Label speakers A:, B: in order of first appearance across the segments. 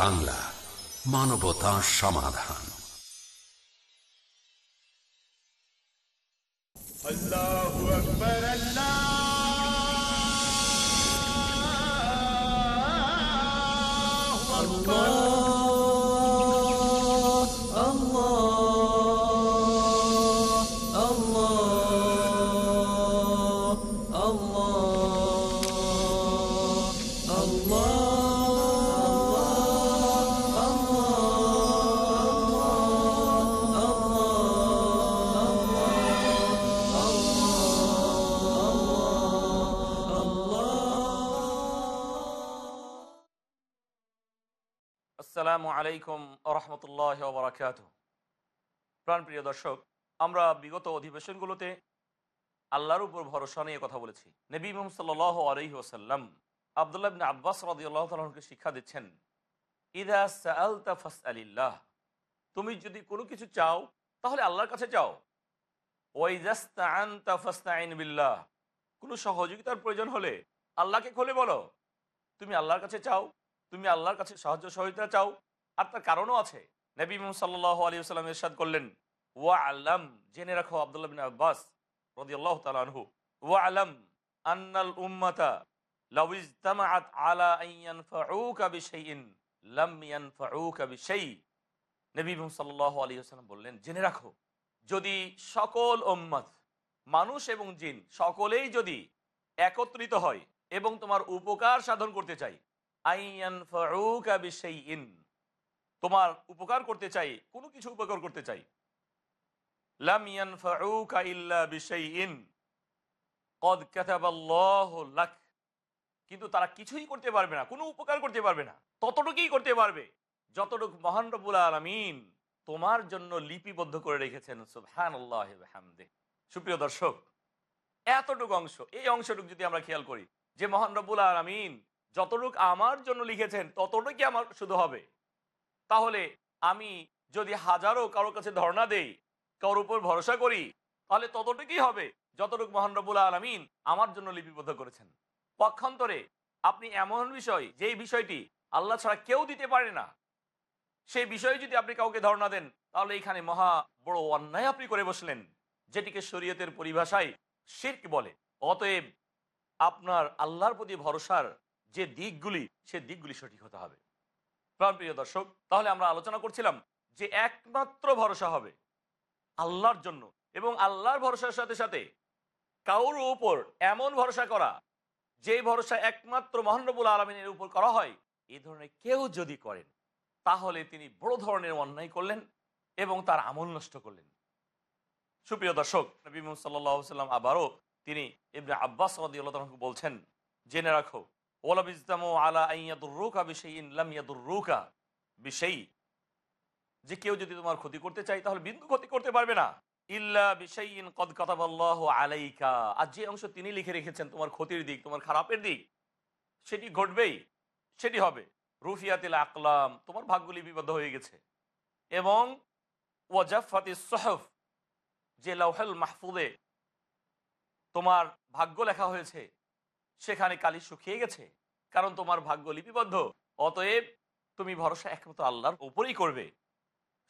A: বাংলা মানবতা সমাধান।
B: আসসালামু আলাইকুম রহমতুল্লাহ বরাকাত প্রাণপ্রিয় দর্শক, আমরা বিগত অধিবেশনগুলোতে আল্লাহর উপর ভরসা নিয়ে কথা বলেছি। নবী মোহাম্মদ সাল্লাহ আলহি ওসাল্লাম আবদুল্লাহ আব্বাস রদি আল্লাহ শিক্ষা দিচ্ছেন, ইদা সালতা ফাস আলিল্লাহ তুমি যদি কোনো কিছু চাও, তাহলে আল্লাহর কাছে চাও। ওয়াইজাস্তা আনতা ফাস্তাইন বিল্লাহ কোনো সহযোগিতার প্রয়োজন হলে আল্লাহকে খোলে বলো। তুমি আল্লাহর কাছে চাও তুমি আল্লাহর কাছে সাহায্য সহযোগিতা চাও আর তার কারণও আছে। নবী মোহাম্মদ সাল্লাহ আলী সাল্লাম ইরশাদ করলেন ওয়া আল্লাম জেনে রাখো আবদুল্লাহ বিন আব্বাস রদিয়াল্লাহ তালানহু ওয়া আলম আন্নাল উম্মাতা আলা লাম বললেন, জেনে রাখো, যদি সকল উম্মত, মানুষ এবং জিন, সকলেই যদি একত্রিত হয় এবং তোমার উপকার সাধন করতে চাই তোমার উপকার করতে চাই, কোনো কিছু উপকার করতে চাই। কিন্তু তারা কিছুই করতে পারবে না, কোনো উপকার করতে পারবে না, ততটুকুই করতে পারবে। যতটুকু মহান রব্বুল আলামিন তোমার জন্য লিপিবদ্ধ করে রেখেছেন হামদে সুপ্রিয় দর্শক, এতটুকু অংশ, এই অংশটুকু যদি আমরা খেয়াল করি, যে মহান রব্বুল আলামিন যতটুক আমার জন্য লিখেছেন, ততটুকুই আমার শুধু হবে। তাহলে আমি যদি হাজারো কারোর কাছে ধর্ণা দেই, কারোর উপর ভরসা করি, তাহলে ততটুকুই হবে, যতটুকু মহান রব্বুল আলমিন আমার জন্য লিপিবদ্ধ করেছেন। পক্ষান্তরে আপনি এমন বিষয়, যেই বিষয়টি আল্লাহ ছাড়া কেউ দিতে পারে না, সেই বিষয়ে যদি আপনি কাউকে ধর্ণা দেন, তাহলে এখানে মহা বড় অন্যায় আপনি করে বসলেন, যেটিকে শরীয়তের পরিভাষায় শির্ক বলে। অতএব আপনার আল্লাহর প্রতি ভরসার যে দিকগুলি, সে দিকগুলি সঠিক হতে হবে। প্রাণপ্রিয় দর্শক, তাহলে আমরা আলোচনা করছিলাম যে একমাত্র ভরসা হবে আল্লাহর জন্য এবং আল্লাহর ভরসার সাথে সাথে কাউর উপর এমন ভরসা করা, যে ভরসা একমাত্র মহানবুল আলমিনের উপর করা হয় এই ধরনের কেউ যদি করেন, তাহলে তিনি বড় ধরনের অন্যায় করলেন এবং তার আমল নষ্ট করলেন। সুপ্রিয় দর্শক, নবী মোহাম্মদ সাল্লাহ সাল্লাম আবারও তিনি ইবনে আব্বাস রদিউল্লাহকে বলছেন, জেনে রাখো যে কেউ যদি তোমার ক্ষতি করতে চায়, তাহলে বিন্দু ক্ষতি করতে পারবে না। ইল্লা বিশাইইন কদ কাতাবাল্লাহু আলাইকা। আর যে অংশ তিনি লিখে রেখেছেন, তোমার ক্ষতির দিক, তোমার খারাপের দিক, সেটি ঘটবেই, সেটি হবে। রুফিয়াতিল আকলাম, তোমার ভাগ্যলি বিবদ্ধ হয়ে গেছে। এবং ওয়াজাফাতি সহফ, যে লাউহেল মাহফুদে তোমার ভাগ্য লেখা হয়েছে সেখানে কালি শুকিয়ে গেছে। কারণ তোমার ভাগ্য লিপিবদ্ধ। অতএব তুমি ভরসা একমাত্র আল্লাহর উপরেই করবে।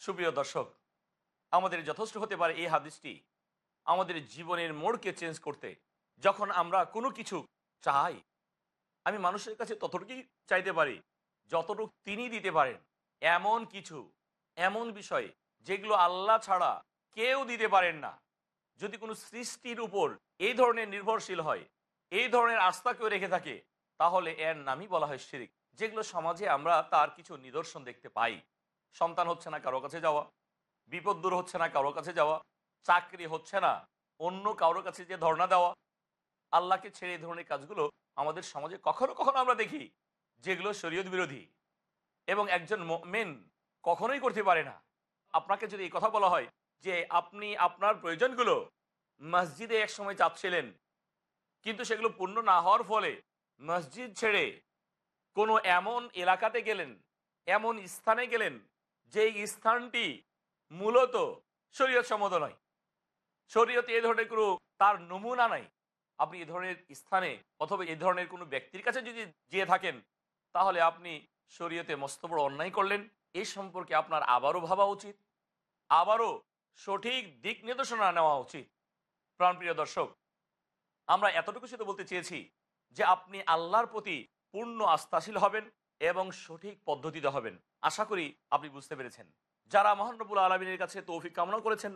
B: সুপ্রিয় দর্শক, আমাদের যথেষ্ট হতে পারে এই হাদিসটি আমাদের জীবনের মোড়কে চেঞ্জ করতে। যখন আমরা কোনো কিছু চাই, আমি মানুষের কাছে ততটুকুই চাইতে পারি, যতটুকু তিনি দিতে পারেন। এমন কিছু, এমন বিষয় যেগুলো আল্লাহ ছাড়া কেউ দিতে পারেন না। যদি কোনো সৃষ্টির উপর এই ধরনের নির্ভরশীল হয় এই ধরনের আস্থা কেউ রেখে থাকে, তাহলে এর নামই বলা হয় শিরিক। যেগুলো সমাজে আমরা তার কিছু নিদর্শন দেখতে পাই। সন্তান হচ্ছে না কারও কাছে যাওয়া, বিপদ দূর হচ্ছে না কারও কাছে যাওয়া, চাকরি হচ্ছে না অন্য কারোর কাছে যে ধর্ণা দেওয়া। আল্লাহকে ছেড়ে এই ধরনের কাজগুলো আমাদের সমাজে কখনো কখনো আমরা দেখি, যেগুলো শরীয়ত বিরোধী। এবং একজন মেন কখনোই করতে পারে না। আপনাকে যদি এই কথা বলা হয় যে আপনি আপনার প্রয়োজনগুলো মসজিদে এক সময় চাচ্ছিলেন কিন্তু সেগুলো পূর্ণ না হওয়ার ফলে মসজিদ ছেড়ে কোনো এমন এলাকাতে গেলেন, এমন স্থানে গেলেন যে স্থানটি মূলত শরীয়ত সম্মত নয়। শরীয়তে এ ধরনের কোনো তার নমুনা নাই। আপনি এ ধরনের স্থানে অথবা এ ধরনের কোনো ব্যক্তির কাছে যদি যেয়ে থাকেন, তাহলে আপনি শরীয়তে মস্ত বড় অন্যায় করলেন। এই সম্পর্কে আপনার আবারও ভাবা উচিত। আবারও সঠিক দিক নির্দেশনা নেওয়া উচিত। প্রাণপ্রিয় দর্শক আমরা এতটুকু শুধু বলতে চেয়েছি যে আপনি আল্লাহর প্রতি পূর্ণ আস্থাশীল হবেন এবং সঠিক পদ্ধতিতে হবেন। আশা করি আপনি বুঝতে পেরেছেন। যারা মহানবুল আলমিনের কাছে তৌফিক কামনা করেছেন,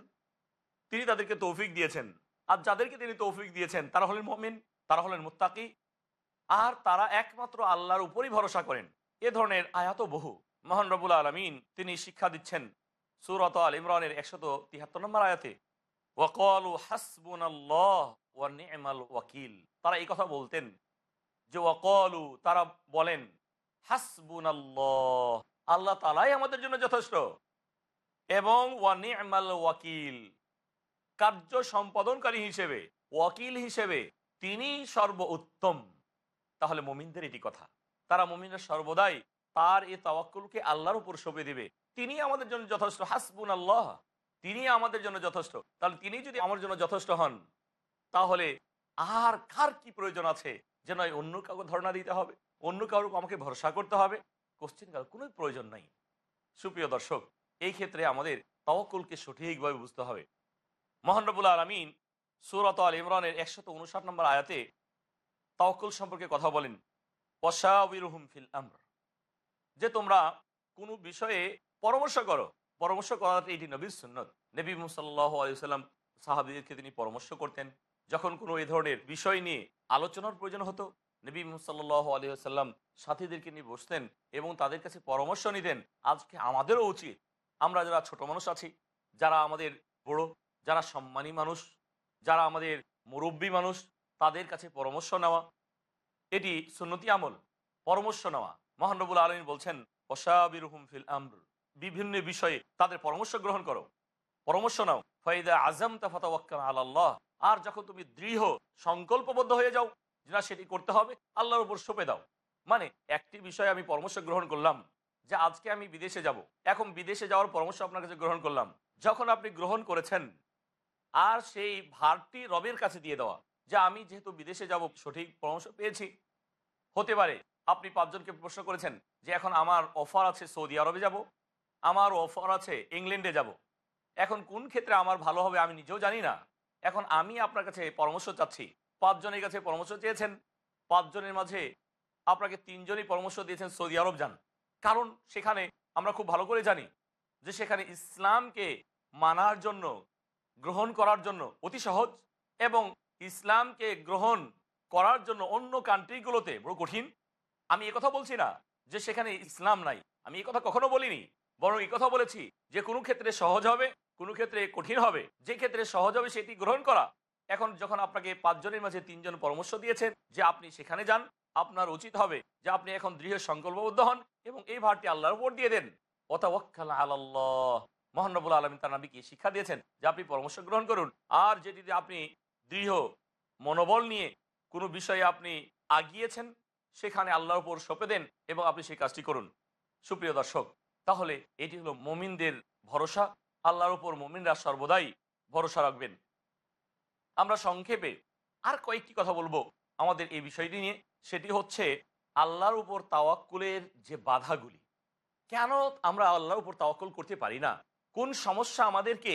B: তিনি তাদেরকে তৌফিক দিয়েছেন। আর যাদেরকে তিনি তৌফিক দিয়েছেন, তারা হলেন মমিন, তারা হলেন মুত্তাকি। আর তারা একমাত্র আল্লাহর উপরই ভরসা করেন। এ ধরনের আয়াত বহু। মহান রবুল আলমিন তিনি শিক্ষা দিচ্ছেন সুরত আল ইমরানের একশত তিহাত্তর নম্বর আয়াতে ওয়াকলু হাসবুন ওয়াকিল। তারা এই কথা বলতেন যে, ওয়াকলু তারা বলেন হাসবুন আল্লাহ তালাই আমাদের জন্য যথেষ্ট। এবং ওয়ানিমাল ওয়াকিল কার্য সম্পাদনকারী হিসেবে, ওয়াকিল হিসেবে তিনি সর্ব উত্তম তাহলে মমিনদের এটি কথা। তারা মমিনরা সর্বদাই তার এ তাওয়াক্কুলকে আল্লাহর উপর সঁপে দিবে। তিনি আমাদের জন্য যথেষ্ট। হাসবুন আল্লাহ তিনি আমাদের জন্য যথেষ্ট। তাহলে তিনি যদি আমার জন্য যথেষ্ট হন তাহলে আর কার কি প্রয়োজন আছে? যে নয় অন্য কাউকে ধারণা দিতে হবে, অন্য কারও আমাকে ভরসা করতে হবে। কোশ্চিন কারও কোনো প্রয়োজন নাই। সুপ্রিয় দর্শক, এই ক্ষেত্রে আমাদের তাওয়াক্কুলকে সঠিকভাবে বুঝতে হবে। মোহানরবুল আলমিন সুরত আল ইমরানের একশত উনষাট নম্বর আয়াতে তাওকুল সম্পর্কে কথা বলেন ওয়াশাউরুহুম ফিল আমর যে তোমরা কোনো বিষয়ে পরামর্শ করো। পরামর্শ করাতে এটি নবীর সুন্নত। নবী মুসাল্লাহ আলিয়াল্লাম সাহাবিদেরকে তিনি পরামর্শ করতেন। যখন কোনো এই ধরনের বিষয় নিয়ে আলোচনার প্রয়োজন হতো, নবী মুসাল্লাহ আলিয়াল্লাম সাথীদেরকে নিয়ে বসতেন এবং তাদের কাছে পরামর্শ নিতেন, আজকে আমাদেরও উচিত আমরা যারা ছোট মানুষ আছি, যারা আমাদের বড়, যারা সম্মানী মানুষ, যারা আমাদের মুরব্বী মানুষ, তাদের কাছে পরামর্শ নেওয়া, এটি সুন্নতি আমল, পরামর্শ নেওয়া। মহানবুল আলমী বলছেন ওসাবিরুহুম ফিল আমর বিভিন্ন বিষয়ে তাদের পরামর্শ গ্রহণ করো। পরামর্শ নাও। ফয়দা আজম তাফাতাওয়াক্কান আল্লাহ আর যখন তুমি দৃঢ়, সংকল্পবদ্ধ হয়ে যাও যে না, সেটি করতে হবে, আল্লাহর উপর সঁপে দাও। মানে একটি বিষয়ে আমি পরামর্শ গ্রহণ করলাম যে আজকে আমি বিদেশে যাব। এখন বিদেশে যাওয়ার পরামর্শ আপনার কাছে গ্রহণ করলাম। যখন আপনি গ্রহণ করেছেন, আর সেই ভারটি রবের কাছে দিয়ে দেওয়া যে আমি যেহেতু বিদেশে যাব, সঠিক পরামর্শ পেয়েছি। হতে পারে আপনি পাঁচজনকে প্রশ্ন করেছেন যে এখন আমার অফার আছে সৌদি আরবে যাব, আমার অফার আছে ইংল্যান্ডে যাব। এখন কোন ক্ষেত্রে আমার ভালো হবে আমি নিজেও জানি না। এখন আমি আপনার কাছে পরামর্শ চাচ্ছি। পাঁচজনের কাছে পরামর্শ চেয়েছেন। পাঁচজনের মাঝে আপনাকে তিনজনই পরামর্শ দিয়েছেন সৌদি আরব যান। কারণ সেখানে আমরা খুব ভালো করে জানি যে সেখানে ইসলামকে মানার জন্য, গ্রহণ করার জন্য অতি সহজ এবং ইসলামকে গ্রহণ করার জন্য অন্য কান্ট্রিগুলোতে বড় কঠিন। আমি কথা বলছি না যে সেখানে ইসলাম নাই। আমি কথা কখনো বলিনি। বরং কথা বলেছি যে কোনো ক্ষেত্রে সহজ হবে। কোনো ক্ষেত্রে কঠিন হবে। যে ক্ষেত্রে সহজ হবে সেটি গ্রহণ করা। এখন যখন আপনাকে পাঁচজনের মাঝে তিনজন পরামর্শ দিয়েছেন যে আপনি সেখানে যান, আপনার উচিত হবে যে আপনি এখন দৃঢ় সংকল্পবদ্ধ হন এবং এই ভারটি আল্লাহর উপর দিয়ে দেন। অতাওয়াক্কাল আল্লাহ মহানবুল আলমিন তার নাবিকে শিক্ষা দিয়েছেন যে আপনি পরামর্শ গ্রহণ করুন। আর যেটিতে আপনি দৃঢ় মনোবল নিয়ে কোনো বিষয়ে আপনি আগিয়েছেন, সেখানে আল্লাহর উপর সঁপে দেন এবং আপনি সেই কাজটি করুন। সুপ্রিয় দর্শক, তাহলে এটি হলো মমিনদের ভরসা আল্লাহর উপর মমিনরা সর্বদাই ভরসা রাখবেন। আমরা সংক্ষেপে আর কয়েকটি কথা বলব আমাদের এই বিষয়টি নিয়ে। সেটি হচ্ছে আল্লাহর উপর তাওয়াক্কুলের যে বাধাগুলি, কেন আমরা আল্লাহর উপর তাওয়াক্কুল করতে পারি না? কোন সমস্যা আমাদেরকে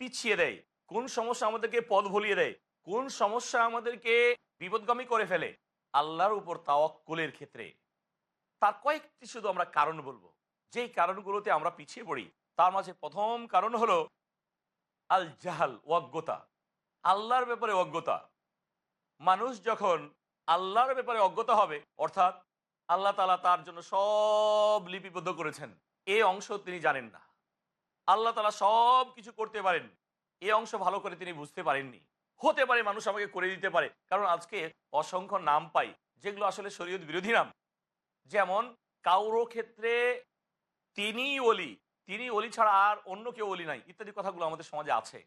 B: পিছিয়ে দেয়? কোন সমস্যা আমাদেরকে পদ ভুলিয়ে দেয়? কোন সমস্যা আমাদেরকে বিপদগামী করে ফেলে? আল্লাহর উপর তাওয়াক্কুলের ক্ষেত্রে। তার কয়েকটি শুধু আমরা কারণ বলব। যেই কারণগুলোতে আমরা পিছিয়ে পড়ি তার মাঝে প্রথম কারণ হলো আল জাহাল অজ্ঞতা। আল্লাহর ব্যাপারে অজ্ঞতা। মানুষ যখন আল্লাহর ব্যাপারে অজ্ঞতা হবে, অর্থাৎ আল্লাহ তালা তার জন্য সব লিপিবদ্ধ করেছেন এই অংশ তিনি জানেন না। আল্লাহ তালা সব কিছু করতে পারেন এই অংশ ভালো করে তিনি বুঝতে পারেননি। হতে পারে মানুষ আমাকে করে দিতে পারে, কারণ আজকে অসংখ্য নাম পাই, যেগুলো আসলে শরীয়ত বিরোধী নাম। যেমন কাউরো ক্ষেত্রে তিনি অলি তিনি অলি ছাড়া আর অন্য কেউ অলি নাই। ইত্যাদি কথাগুলো আমাদের সমাজে আছে।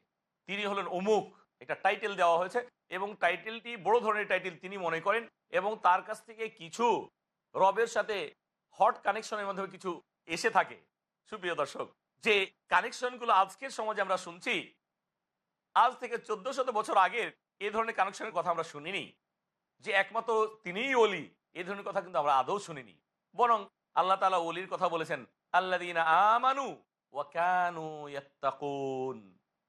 B: তিনি হলেন অমুক। একটা টাইটেল দেওয়া হয়েছে এবং টাইটেলটি বড় ধরনের টাইটেল তিনি মনে করেন এবং তার কাছ থেকে কিছু রবের সাথে হট কানেকশনের মাধ্যমে কিছু এসে থাকে। সুপ্রিয় দর্শক, যে কানেকশনগুলো আজকের সমাজে আমরা শুনছি, আজ থেকে চোদ্দ শত বছর আগের এ ধরনের কানেকশনের কথা আমরা শুনিনি। যে একমাত্র তিনিই অলি এ ধরনের কথা কিন্তু আমরা আদৌ শুনিনি। বরং আল্লাহ তালা অলির কথা বলেছেন আমানু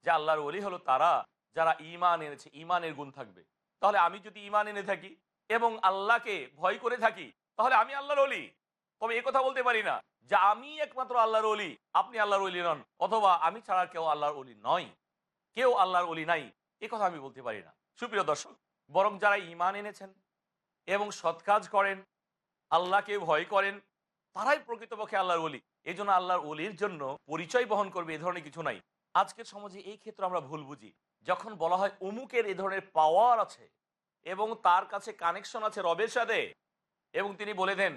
B: যে আল্লাহর অলি হলো তারা, যারা ইমান এনেছে ইমানের গুণ থাকবে। তাহলে আমি যদি ইমান এনে থাকি এবং আল্লাহকে ভয় করে থাকি, তাহলে আমি আল্লাহর অলি তবে এ কথা বলতে পারি না যে আমি একমাত্র আল্লাহর অলি আপনি আল্লাহর অলি নন, অথবা আমি ছাড়া কেউ আল্লাহর অলি নয়। কেউ আল্লাহর অলি নাই, এ কথা আমি বলতে পারি না। সুপ্রিয় দর্শক, বরং যারা ইমান এনেছেন এবং সৎ কাজ করেন, আল্লাহকে ভয় করেন তারাই প্রকৃতপক্ষে আল্লাহর অলি এই জন্য আল্লাহর অলির জন্য পরিচয় বহন করবে এ ধরনের কিছু নাই। আজকের সমাজে এই ক্ষেত্রে আমরা ভুল বুঝি। যখন বলা হয় অমুকের এ ধরনের পাওয়ার আছে এবং তার কাছে কানেকশন আছে রবের সাথে এবং তিনি বলে দেন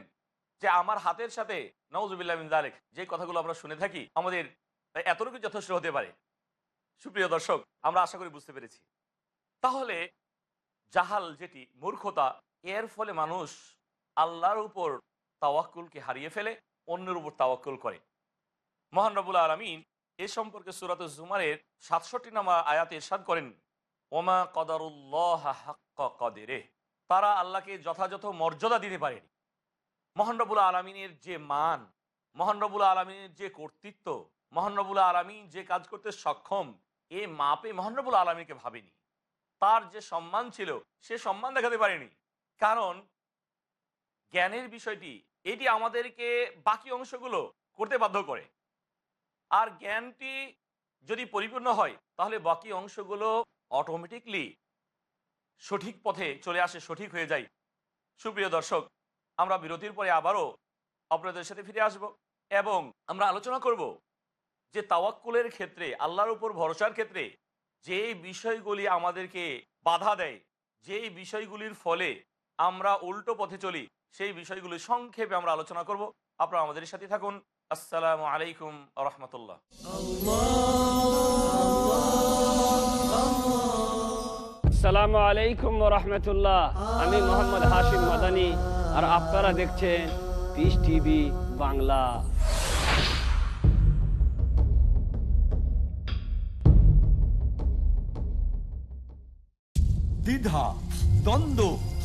B: যে আমার হাতের সাথে নওয়াজুবিল্লাহ জালেক যে কথাগুলো আমরা শুনে থাকি, আমাদের এতটুকু যথেষ্ট হতে পারে। সুপ্রিয় দর্শক, আমরা আশা করি বুঝতে পেরেছি। তাহলে জাহাল যেটি, মূর্খতা, এর ফলে মানুষ আল্লাহর উপর তাওয়াক্কুলকে হারিয়ে ফেলে, অন্যের উপর তাওয়াক্কুল করে। মহান রবুল আলমিন এ সম্পর্কে সুরাত জুমারের সাতষট্টি নামা আয়াতে ইরশাদ করেন, ওমা কদারুল্লাহ কদেরে তারা আল্লাহকে যথাযথ মর্যাদা দিতে পারেনি। মহানরবুল আলমিনের যে মান মহানরবুল আলমিনের যে কর্তৃত্ব মহানরবুল আলমিন যে কাজ করতে সক্ষম, এ মাপে মহানরবুল আলমীকে ভাবেনি। তার যে সম্মান ছিল, সে সম্মান দেখাতে পারেনি। কারণ জ্ঞানের বিষয়টি এটি আমাদেরকে বাকি অংশগুলো করতে বাধ্য করে। আর জ্ঞানটি যদি পরিপূর্ণ হয়, তাহলে বাকি অংশগুলো অটোমেটিকলি সঠিক পথে চলে আসে, সঠিক হয়ে যায়। সুপ্রিয় দর্শক, আমরা বিরতির পরে আবারও আপনাদের সাথে ফিরে আসব এবং আমরা আলোচনা করব যে তাওয়াক্কুলের ক্ষেত্রে, আল্লাহর উপর ভরসার ক্ষেত্রে যে বিষয়গুলি আমাদেরকে বাধা দেয়, যেই বিষয়গুলির ফলে আমরা উল্টো পথে চলি সেই বিষয়গুলো সংক্ষেপে আমরা আলোচনা করব। আপনারা আমাদের সাথে থাকুন। আসসালামু আলাইকুম রহমতুল্লাহ।
C: আসসালামু আলাইকুম রহমতুল্লাহ। আমি মোহাম্মদ হাশিম মাদানি আর আপনারা দেখছেন পিস টিভি বাংলা।
D: দ্বিধা দ্বন্দ্ব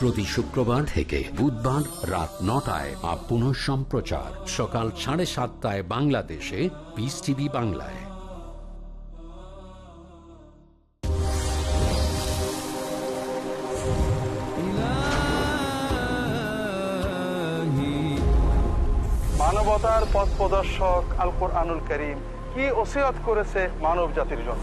A: প্রতি শুক্রবার থেকে বুধবার রাত নটায় আর পুনঃ সম্প্রচার সকাল সাড়ে সাতটায় বাংলাদেশে পিস টিভি বাংলায়।
E: মানবতার পথ প্রদর্শক আল কোরআনুল করিম কি ওসিয়ত করেছে মানব জাতির জন্য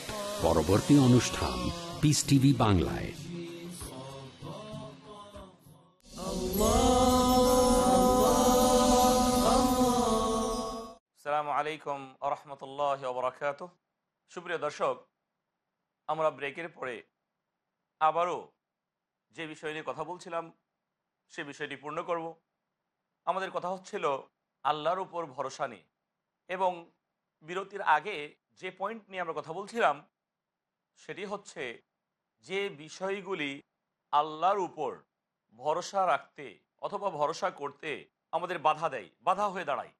A: পরবর্তী অনুষ্ঠান পিস টিভি বাংলায়।
B: সালামু আলাইকুম আরহামতুল্লাহ বরাকাত সুপ্রিয় দর্শক, আমরা ব্রেকের পরে আবারও যে বিষয় নিয়ে কথা বলছিলাম, সে বিষয়টি পূর্ণ করব। আমাদের কথা হচ্ছিল আল্লাহর উপর ভরসা নিয়ে এবং বিরতির আগে যে পয়েন্ট নিয়ে আমরা কথা বলছিলাম সেটি হচ্ছে যে বিষয়গুলি আল্লাহর উপর ভরসা রাখতে অথবা ভরসা করতে আমাদের বাধা দেয়, বাধা হয়ে দাঁড়ায়।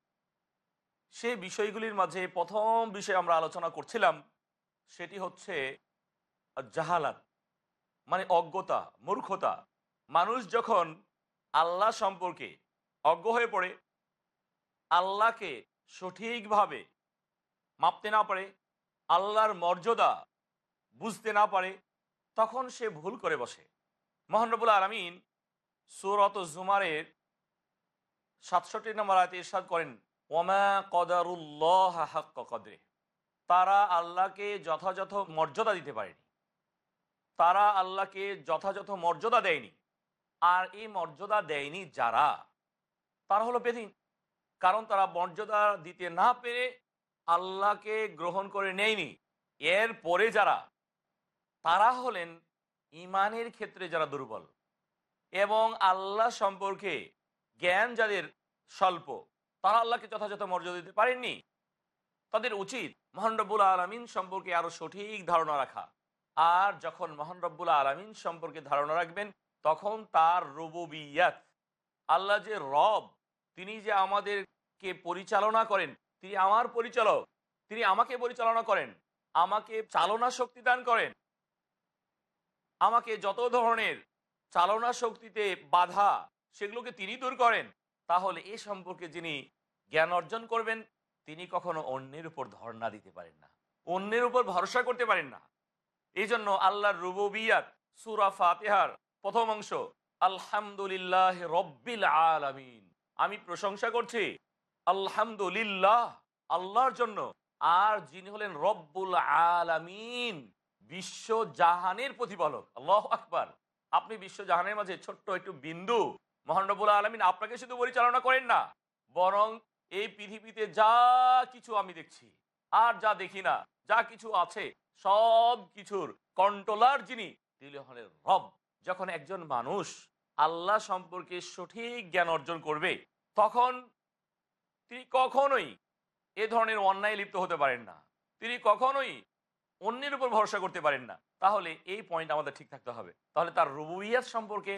B: সে বিষয়গুলির মাঝে প্রথম বিষয় আমরা আলোচনা করছিলাম, সেটি হচ্ছে জাহালাত মানে অজ্ঞতা, মূর্খতা। মানুষ যখন আল্লাহ সম্পর্কে অজ্ঞ হয়ে পড়ে, আল্লাহকে সঠিকভাবে মাপতে না পারে, আল্লাহর মর্যাদা বুঝতে না পারে, তখন সে ভুল করে বসে। মোহানবুল আলমিন সুরত জুমারের সাতষট্টি নম্বর আয়তে ইরশাদ করেন ওমা কদারুল্লাহ হাক্ক কদরে। তারা আল্লাহকে যথাযথ মর্যাদা দিতে পারেনি। তারা আল্লাহকে যথাযথ মর্যাদা দেয়নি। আর এই মর্যাদা দেয়নি যারা? তারা হলো বেদিন। কারণ তারা মর্যাদা দিতে না পেরে আল্লাহকে গ্রহণ করে নেয়নি। এর পরে যারা তারা হলেন ইমানের ক্ষেত্রে যারা দুর্বল এবং আল্লাহ সম্পর্কে জ্ঞান যাদের স্বল্প, তারা আল্লাহকে যথাযথ মর্যাদা দিতে পারেননি। তাদের উচিত মহান রব্বুল আলমিন সম্পর্কে আরও সঠিক ধারণা রাখা। আর যখন মহান রব্বুল আলমিন সম্পর্কে ধারণা রাখবেন, তখন তার রুবুবিয়াত, আল্লাহ যে রব, তিনি যে আমাদেরকে পরিচালনা করেন, তিনি আমার পরিচালক, তিনি আমাকে পরিচালনা করেন, আমাকে চালনা শক্তি দান করেন আমাকে যত ধরনের চালনা শক্তিতে বাধা সেগুলোকে তিনি দূর করেন, তাহলে এ সম্পর্কে যিনি জ্ঞান অর্জন করবেন, তিনি কখনো অন্যের উপর ধর্ণা দিতে পারেন না। অন্যের উপর ভরসা করতে পারেন না। এই জন্য আল্লাহর রুববিয়াত সুরা ফাতেহার প্রথম অংশ, আলহামদুলিল্লাহ রব্বিল আলামিন। আমি প্রশংসা করছি, আলহামদুলিল্লাহ, আল্লাহর জন্য। আর যিনি হলেন রব্বুল আলামিন। বিশ্ব জাহানের প্রতিপালক। আল্লাহ আকবার। আপনি বিশ্ব জাহানের মাঝে ছোট্ট একটু বিন্দু। মহানবুল আলমিন আপনাকে শুধু পরিচালনা করেন না, বরং এই পৃথিবীতে যা কিছু আমি দেখছি, আর যা দেখি না, যা কিছু আছে, সব কিছুর কন্ট্রোলার যিনি, তিনি হলেন রব। যখন একজন মানুষ আল্লাহ সম্পর্কে সঠিক জ্ঞান অর্জন করবে, তখন তিনি কখনোই এ ধরনের অন্যায় লিপ্ত হতে পারেন না। তিনি কখনোই অন্যের উপর ভরসা করতে পারেন না, তাহলে এই পয়েন্ট আমাদের ঠিক থাকতে হবে। তাহলে তার রুবুইয়াত সম্পর্কে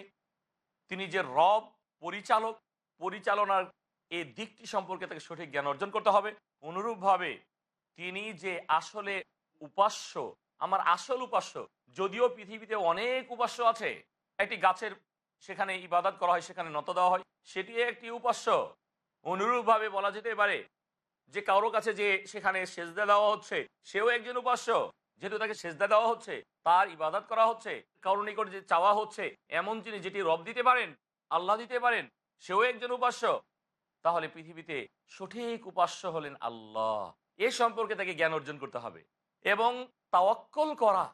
B: তিনি যে রব, পরিচালক, পরিচালনার এই দিকটি সম্পর্কে তাকে সঠিক জ্ঞান অর্জন করতে হবে। অনুরূপভাবে তিনি যে আসলে উপাস্য, আমার আসল উপাস্য, যদিও পৃথিবীতে অনেক উপাস্য আছে, একটি গাছের সেখানে ইবাদত করা হয়, সেখানে নত দেওয়া হয় সেটি একটি উপাস্য। অনুরূপভাবে বলা যেতে পারে যে কারও কাছে যে সেখানে সেজদা দেওয়া হচ্ছে, সেও একজন উপাস্য। যেহেতু তাকে সেজদা দেওয়া হচ্ছে, তার ইবাদত করা হচ্ছে কারোর নিকট যে চাওয়া হচ্ছে, এমন যিনি যেটি রব দিতে পারেন, আল্লাহ দিতে পারেন, সেও একজন উপাস্য। তাহলে পৃথিবীতে সঠিক উপাস্য হলেন আল্লাহ। এ সম্পর্কে তাকে জ্ঞান অর্জন করতে হবে এবং তাওয়াক্কল করা।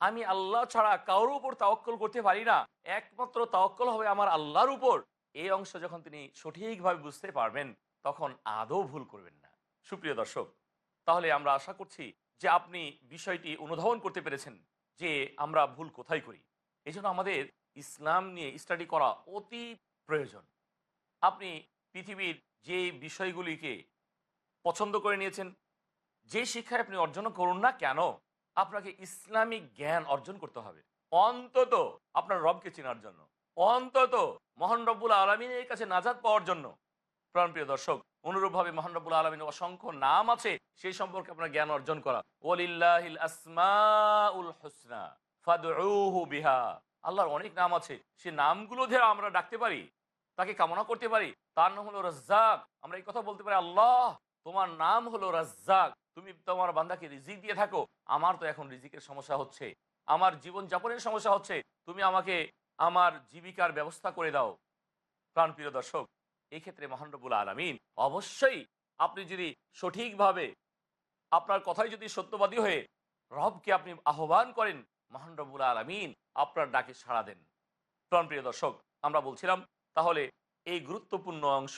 B: আমি আল্লাহ ছাড়া কারোর উপর তাওয়াক্কল করতে পারি না, একমাত্র তাওয়াক্কল হবে আমার আল্লাহর উপর। এই অংশ যখন তিনি সঠিকভাবে বুঝতে পারবেন তখন আদৌ ভুল করবেন না। সুপ্রিয় দর্শক, তাহলে আমরা আশা করছি যে আপনি বিষয়টি অনুধাবন করতে পেরেছেন যে আমরা ভুল কোথায় করি। এই আমাদের ইসলাম নিয়ে স্টাডি করা অতি প্রয়োজন। আপনি পৃথিবীর যে বিষয়গুলিকে পছন্দ করে নিয়েছেন, যে শিক্ষায় আপনি অর্জন করুন না কেন, আপনাকে ইসলামিক জ্ঞান অর্জন করতে হবে। অন্তত আপনার রবকে চেনার জন্য। অন্তত মহান রব্বুল আলমিনের কাছে নাজাদ পাওয়ার জন্য। প্রাণপ্রিয় দর্শক, অনুরূপভাবে মহানবুল আলমিন অসংখ্য নাম আছে, সেই সম্পর্কে আপনার জ্ঞান অর্জন করা। বিহা। আল্লাহর অনেক নাম আছে, সে নামগুলো দিয়ে আমরা ডাকতে পারি, তাকে কামনা করতে পারি। তার নাম হলো রাজ্জাক। আমরা এই কথা বলতে পারি, আল্লাহ, তোমার নাম হলো রাজ্জাক। তুমি তোমার বান্দাকে রিজিক দিয়ে থাকো। আমার তো এখন রিজিকের সমস্যা হচ্ছে। আমার জীবন যাপনের সমস্যা হচ্ছে। তুমি আমাকে আমার জীবিকার ব্যবস্থা করে দাও। প্রাণপ্রিয় দর্শক এই ক্ষেত্রে মহানরবুল আলমিন, অবশ্যই আপনি যদি সঠিকভাবে আপনার কথাই যদি সত্যবাদী হয়ে রবকে আপনি আহ্বান করেন মহানরবুল আলমিন আপনার ডাকে সাড়া দেন। প্রাণপ্রিয় দর্শক, আমরা বলছিলাম, তাহলে এই গুরুত্বপূর্ণ অংশ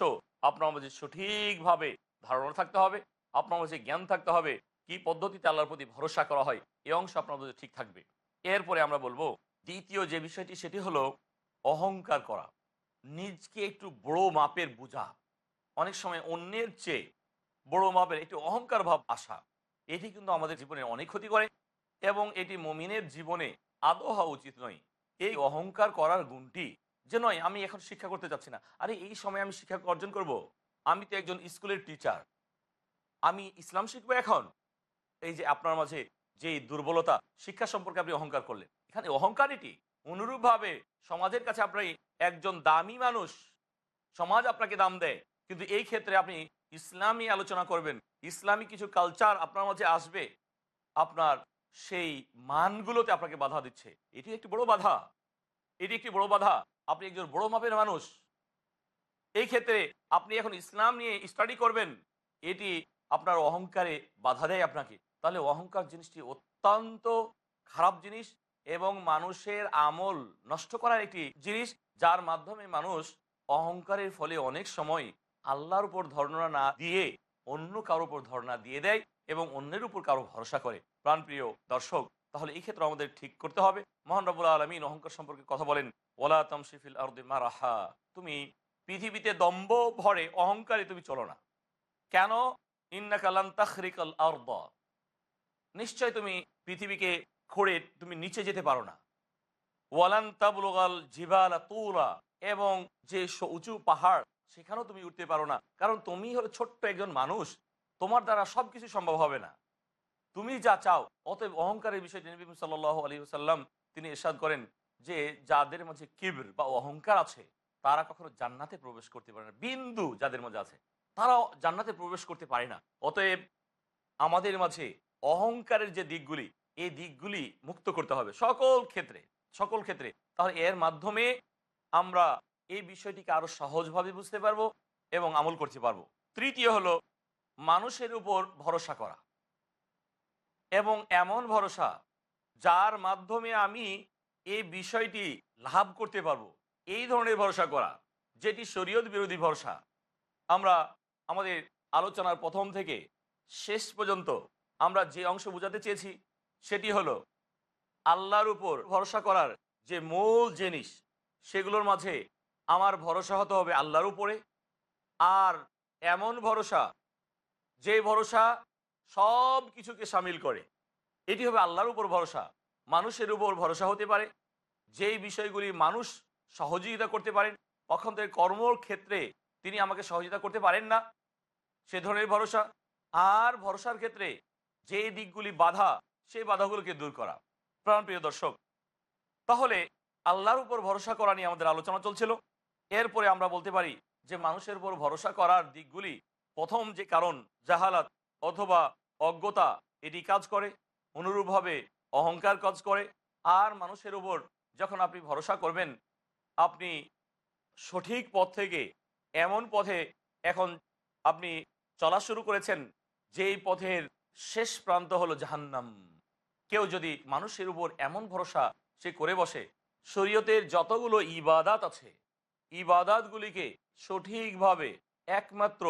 B: আপনার মাঝে সঠিকভাবে ধারণা থাকতে হবে, আপনার মাঝে জ্ঞান থাকতে হবে, কি পদ্ধতিতে আল্লাহর প্রতি ভরসা করা হয়, এই অংশ আপনার মধ্যে ঠিক থাকবে। এরপরে আমরা বলব, দ্বিতীয় যে বিষয়টি, সেটি হলো অহংকার করা। নিজকে একটু বড় মাপের বোঝা। অনেক সময় অন্যের চেয়ে বড় মাপের একটু অহংকার ভাব আসা, এটি কিন্তু আমাদের জীবনে অনেক ক্ষতি করে এবং এটি মমিনের জীবনে আদৌ হওয়া উচিত নয়। এই অহংকার করার গুণটি যে নয়, আমি এখন শিক্ষা করতে যাচ্ছি না। আরে, এই সময় আমি শিক্ষা অর্জন করব? আমি তো একজন স্কুলের টিচার। আমি ইসলাম শিখব এখন? এই যে আপনার মাঝে যে দুর্বলতা, শিক্ষা সম্পর্কে আপনি অহংকার করলেন, এখানে অহংকার এটি? অনুরূপভাবে সমাজের কাছে আপনি একজন দামি মানুষ, সমাজ আপনাকে দাম দেয়। কিন্তু এই ক্ষেত্রে আপনি ইসলামী আলোচনা করবেন, ইসলামী কিছু কালচার আপনার মাঝে আসবে, আপনার সেই মানগুলোতে আপনাকে বাধা দিচ্ছে। এটি একটি বড় বাধা। এটি একটি বড় বাধা। আপনি একজন বড় মাপের মানুষ। এই ক্ষেত্রে আপনি এখন ইসলাম নিয়ে স্টাডি করবেন, এটি আপনার অহংকারে বাধা দেয় আপনাকে। তাহলে অহংকার জিনিসটি অত্যন্ত খারাপ জিনিস। এবং মানুষের আমল নষ্ট করার একটি জিনিস, যার মাধ্যমে মানুষ অহংকারের ফলে অনেক সময় আল্লাহর উপর ধর্ণনা না দিয়ে অন্য কারোর উপর ধর্ণা দিয়ে দেয় এবং অন্যের উপর কারও ভরসা করে। প্রাণপ্রিয় দর্শক, তাহলে এই ক্ষেত্রে আমাদের ঠিক করতে হবে। মোহান রবুল্লা আলমিন অহংকার সম্পর্কে কথা বলেন ওলা তমশিফিল আরদে মারাহা। তুমি পৃথিবীতে দম্ব ভরে অহংকারে তুমি চলো না। কেন? ইন্নাকালান তাখরিকাল আরদ। নিশ্চয় তুমি পৃথিবীকে খোড়ে তুমি নিচে যেতে পারো না। ওয়ালান তাবলুগাল জিবালা তুরা এবং যে উঁচু পাহাড়, সেখানেও তুমি উঠতে পারো না। কারণ তুমি হলো ছোট্ট একজন মানুষ, তোমার দ্বারা সবকিছু সম্ভব হবে না। তুমি যা চাও, অতএব অহংকারের বিষয়টি নবী সাল্লাহ আলী সাল্লাম তিনি এরশাদ করেন যে, যাদের মাঝে কিবর বা অহংকার আছে, তারা কখনো জান্নাতে প্রবেশ করতে পারে না। বিন্দু যাদের মাঝে আছে, তারাও জান্নাতে প্রবেশ করতে পারে না। অতএব আমাদের মাঝে অহংকারের যে দিকগুলি এই দিকগুলি মুক্ত করতে হবে সকল ক্ষেত্রে সকল ক্ষেত্রে। তাহলে এর মাধ্যমে আমরা এই বিষয়টিকে আরও সহজভাবে বুঝতে পারব এবং আমল করতে পারব। তৃতীয় হলো মানুষের উপর ভরসা করা। এবং এমন ভরসা যার মাধ্যমে আমি এই বিষয়টি লাভ করতে পারব। এই ধরনের ভরসা করা, যেটি শরীয়ত বিরোধী ভরসা। আমরা আমাদের আলোচনার প্রথম থেকে শেষ পর্যন্ত আমরা যে অংশ বোঝাতে চেয়েছি সেটি হলো আল্লাহর উপর ভরসা করার যে মূল জিনিস, সেগুলোর মাঝে আমার ভরসা হতে হবে আল্লাহর উপরে। আর এমন ভরসা, যে ভরসা সব কিছুকে সামিল করে, এটি হবে আল্লাহর উপর ভরসা। মানুষের উপর ভরসা হতে পারে, যেই বিষয়গুলি মানুষ সহযোগিতা করতে পারেন, অক্ষন্তের কর্মর ক্ষেত্রে তিনি আমাকে সহযোগিতা করতে পারেন না, সে ধরনের ভরসা। আর ভরসার ক্ষেত্রে যে দিকগুলি বাধা সেই বাধাগুলোকে দূর করা। প্রাণপ্রিয় দর্শক, তাহলে আল্লাহর উপর ভরসা করা নিয়ে আমাদের আলোচনা চলছিল। এরপরে আমরা বলতে পারি যে মানুষের উপর ভরসা করার দিকগুলি, প্রথম যে কারণ, জাহালাত অথবা অজ্ঞতা, এটি কাজ করে, অনুরূপভাবে অহংকার কাজ করে। আর মানুষের উপর যখন আপনি ভরসা করবেন, আপনি সঠিক পথ থেকে এমন পথে এখন আপনি চলা শুরু করেছেন, যেই পথের শেষ প্রান্ত হলো জাহান্নাম। কেউ যদি মানুষের উপর এমন ভরসা সে করে বসে, শরীয়তের যতগুলো ইবাদাত আছে, ইবাদাতগুলিকে সঠিকভাবে একমাত্র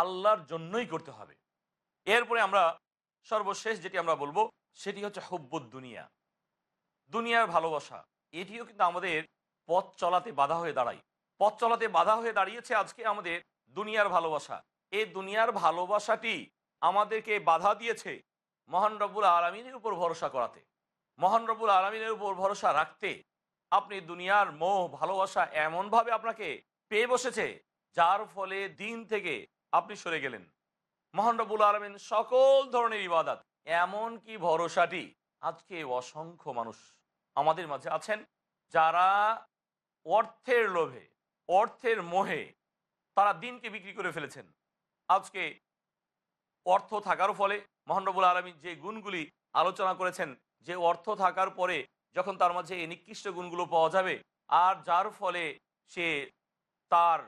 B: আল্লাহর জন্যই করতে হবে। এরপরে আমরা সর্বশেষ যেটি আমরা বলব, সেটি হচ্ছে হব্বুদ দুনিয়া। দুনিয়ার ভালোবাসা, এটিও কিন্তু আমাদের পথ চলাতে বাধা হয়ে দাঁড়ায়। পথ চলাতে বাধা হয়ে দাঁড়িয়েছে আজকে আমাদের দুনিয়ার ভালোবাসা। এই দুনিয়ার ভালোবাসাটি আমাদেরকে বাধা দিয়েছে মহান রব্বুল আলমিনের উপর ভরসা করাতে, মহান রব্বুল আলমিনের উপর ভরসা রাখতে আপনি দুনিয়ার মোহ, ভালোবাসা এমনভাবে আপনাকে পেয়ে বসেছে, যার ফলে দিন থেকে আপনি সরে গেলেন। মহানবুল আলমিন সকল ধরনের ইবাদাত এমন কি ভরসাটি আজকে অসংখ্য মানুষ আমাদের মাঝে আছেন, যারা অর্থের লোভে, অর্থের মোহে তারা দিনকে বিক্রি করে ফেলেছেন। আজকে অর্থ থাকার ফলে মহানবুল আলমী যে গুণগুলি আলোচনা করেছেন, যে অর্থ থাকার পরে যখন তার মাঝে এই নিকৃষ্ট গুণগুলো পাওয়া যাবে, আর যার ফলে সে তার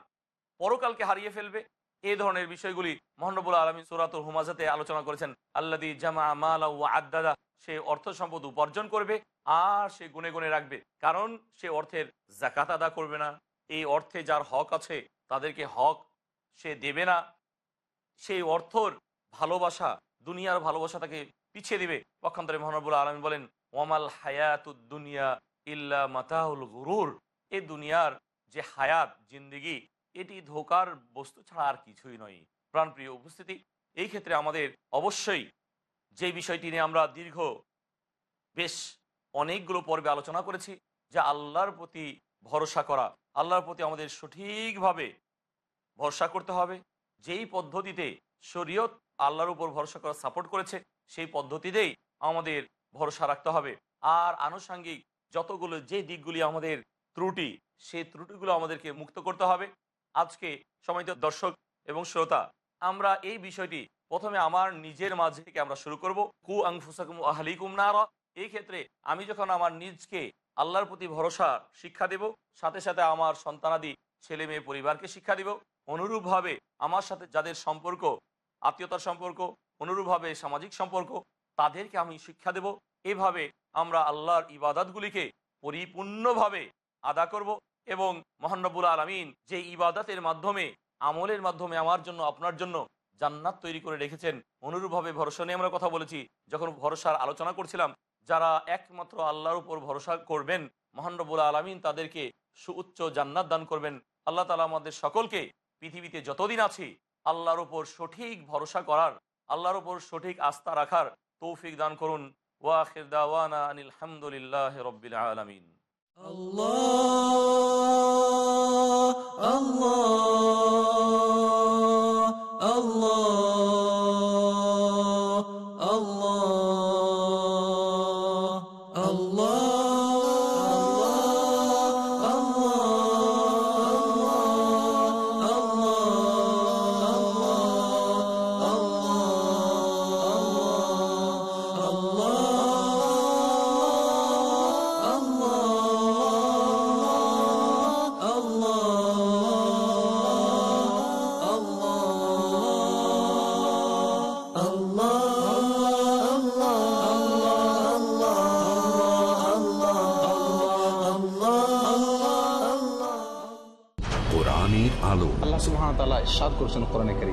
B: পরকালকে হারিয়ে ফেলবে এই ধরনের বিষয়গুলি মহানবুল আলমী সুরাতুল হুমাজাতে আলোচনা করেছেন। আল্লাদি জামা মালা ও আদাদা সে অর্থ সম্পদ উপার্জন করবে আর সে গুনে গুনে রাখবে, কারণ সে অর্থের জাকাত আদা করবে না। এই অর্থে যার হক আছে, তাদেরকে হক সে দেবে না। সেই অর্থর ভালোবাসা দুনিয়ার ভালোবাসা তাকে পিছিয়ে দিবে। পক্ষান্তরে মহানবুল আলমী বলেন ওয়ামাল হায়াত দুনিয়া ইল্লা মাতাহুল গুরুর। এ দুনিয়ার যে হায়াত, জিন্দিগি, এটি ধোকার বস্তু ছাড়া আর কিছুই নয়। প্রাণপ্রিয় উপস্থিতি, এই ক্ষেত্রে আমাদের অবশ্যই যে বিষয়টি নিয়ে আমরা দীর্ঘ বেশ অনেকগুলো পর্বে আলোচনা করেছি, যে আল্লাহর প্রতি ভরসা করা, আল্লাহর প্রতি আমাদের সঠিকভাবে ভরসা করতে হবে। যেই পদ্ধতিতে শরীয়ত আল্লাহর উপর ভরসা করা সাপোর্ট করেছে, সেই পদ্ধতিতেই আমাদের ভরসা রাখতে হবে। আর আনুষাঙ্গিক যতগুলো যে দিকগুলি আমাদের ত্রুটি, সেই ত্রুটিগুলো আমাদেরকে মুক্ত করতে হবে। আজকে সময়ত দর্শক এবং শ্রোতা, আমরা এই বিষয়টি প্রথমে আমার নিজের মাঝে থেকে আমরা শুরু করব। কু আংফুসাকুম আহলিকুম নারা। এই ক্ষেত্রে আমি যখন আমার নিজকে আল্লাহর প্রতি ভরসা শিক্ষা দেব, সাথে সাথে আমার সন্তানাদি ছেলে মেয়ে পরিবারকে শিক্ষা দিব। অনুরূপভাবে আমার সাথে যাদের সম্পর্ক আত্মীয়তার সম্পর্ক, অনুরূপভাবে সামাজিক সম্পর্ক, তাদেরকে আমি শিক্ষা দেব। এভাবে আমরা আল্লাহর ইবাদতগুলিকে পরিপূর্ণভাবে আদা করব এবং মহানবুল আলমিন যে ইবাদতের মাধ্যমে, আমলের মাধ্যমে আমার জন্য, আপনার জন্য জান্নাত তৈরি করে রেখেছেন, অনুরূপভাবে ভরসা নিয়ে আমরা কথা বলেছি। যখন ভরসার আলোচনা করছিলাম, যারা একমাত্র আল্লাহর উপর ভরসা করবেন মহানবুল আলমিন তাদেরকে সুউচ্চ জান্নাত দান করবেন। আল্লাহ তালা আমাদের সকলকে পৃথিবীতে যতদিন আছি আল্লাহর উপর সঠিক ভরসা করার, আল্লাহর উপর সঠিক আস্থা রাখার তৌফিক দান করুন। ওয়াখির দাওয়ানা আনিল হামদুলিল্লাহ রব্বিল আলমিন।
A: কোরআনের
F: সুবহানাহু ওয়া তাআলা ইরশাদ করেছেন কোরআনে কারীমে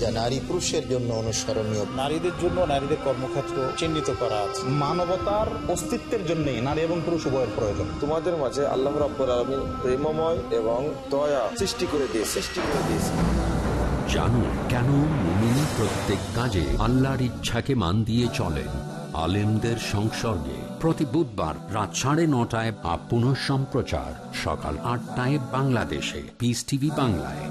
G: যা নারী পুরুষের জন্য অনুসরণীয়।
H: নারীদের জন্য নারীদের কর্মক্ষেত্র চিহ্নিত করা আছে। মানবতার অস্তিত্বের জন্যই নারী এবং পুরুষ উভয়ের প্রয়োজন।
F: তোমাদের মাঝে আল্লাহ রাব্বুল আলামিন প্রেমময় এবং দয়া সৃষ্টি করে দিয়ে সৃষ্টি করে দিয়েছে।
A: জানুন কেন মুমিন প্রত্যেক কাজে আল্লাহর ইচ্ছাকে মান দিয়ে চলেন? আলেমদের সংসর্গে। প্রতি বুধবার রাত সাড়ে নটায় বা পুনঃ সম্প্রচার সকাল আটটায় বাংলাদেশে। পিস টিভি বাংলায়।